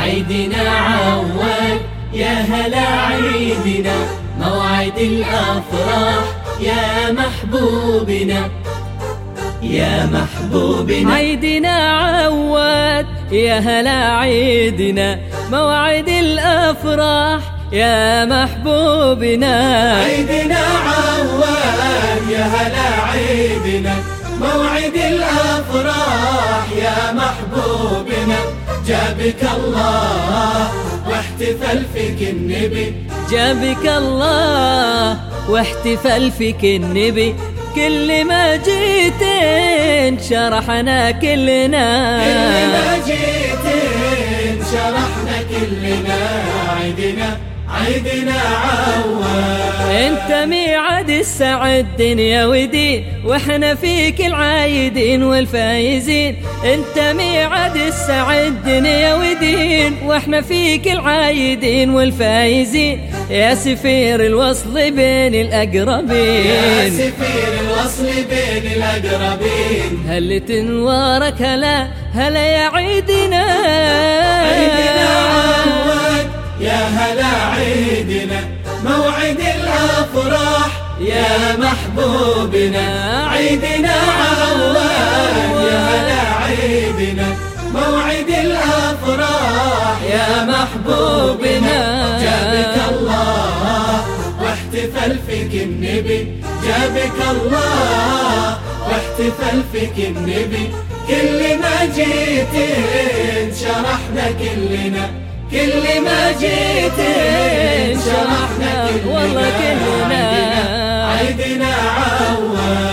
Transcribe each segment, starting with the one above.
عيدنا عود يا هلا عيدنا موعد الأفراح يا محبوبنا. يا محبوبنا. عيدنا عواد يا هلا عيدنا. موعد الأفراح يا محبوبنا. عيدنا عواد يا هلا عيدنا. موعد الأفراح يا محبوبنا. جابك الله واحتفل فيك النبي. جابك الله واحتفل فيك النبي. كل ما جيتين شرحنا كلنا. كل ما جيتين شرحنا كلنا. عيدنا عيدنا عواد أنت ميعاد السعد دنيا ودين وإحنا فيك العايدين والفايزين. أنت ميعاد السعد دنيا ودين وإحنا فيك العايدين والفايزين. يا سفير الوصل بين الأقربين. يا سفير الوصل بين الأقربين. هل تنوارك هلا هلا يا عيدنا عيدنا يا هلا عيدنا موعد الأفراح. يا محبوبنا عيدنا عواد يا هلا عيدنا موعد الأفراح. يا محبوبنا واحتفل فيك النبي جابك الله واحتفل فيك النبي كل ما جيتين شرحنا كلنا كل ما جيتين شرحنا كلنا والله كلنا. عيدنا عواد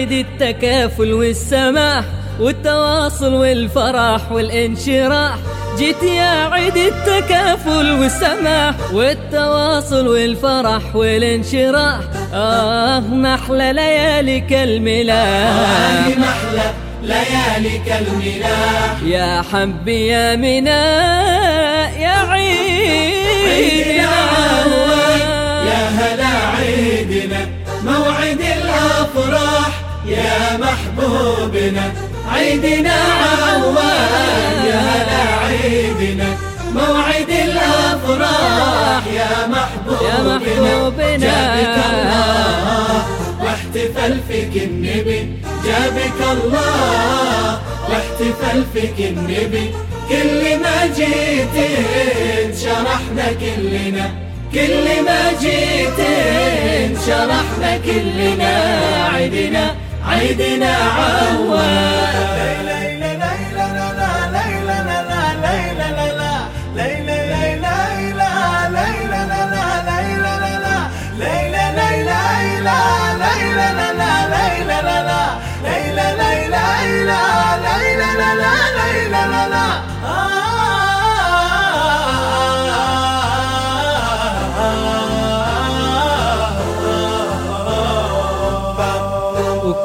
عيد التكافل والسماح والتواصل والفرح والانشراح. جيت يا عيد التكافل والسماح والتواصل والفرح والانشراح. آه محلى لياليك الملاح. هذه محلى لياليك الملاح. يا حبي يا منا يا محبوبنا عيدنا عواد يا هلا عيدنا موعد الأفراح يا محبوبنا. جابك الله واحتفل فيك النبي جابك الله واحتفل فيك النبي كل ما جيتين شرحنا كلنا كل ما جيتين شرحنا كلنا عيدنا عيدنا عواد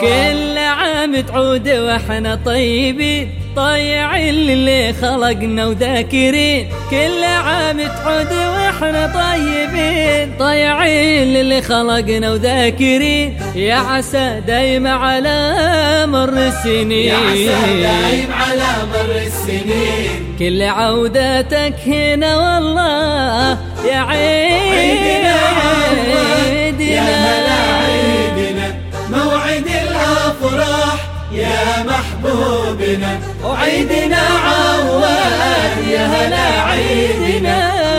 وكل عام تعود وإحنا طيبين طيعين اللي خلقنا وذاكرين. كل عام تعود وإحنا طيبين طيعين اللي خلقنا وذاكرين. يا عسى دايم على مر السنين. يا عسى دايم على مر السنين. كل عودتك هنا والله يا عيدنا عيدنا. الأفراح يا محبوبنا. وعيدنا عواد يا هلا عيدنا.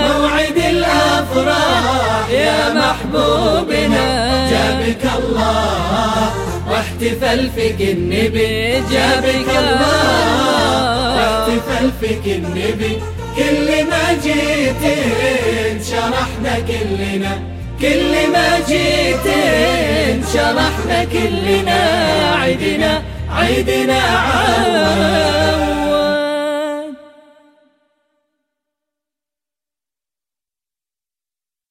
موعد الأفراح يا محبوبنا. جابك الله واحتفل فيك النبي. جابك الله واحتفل فيك النبي. كل ما جيتين شرحنا كلنا. كل ما جيتين شرحنا كلنا عيدنا عيدنا عواد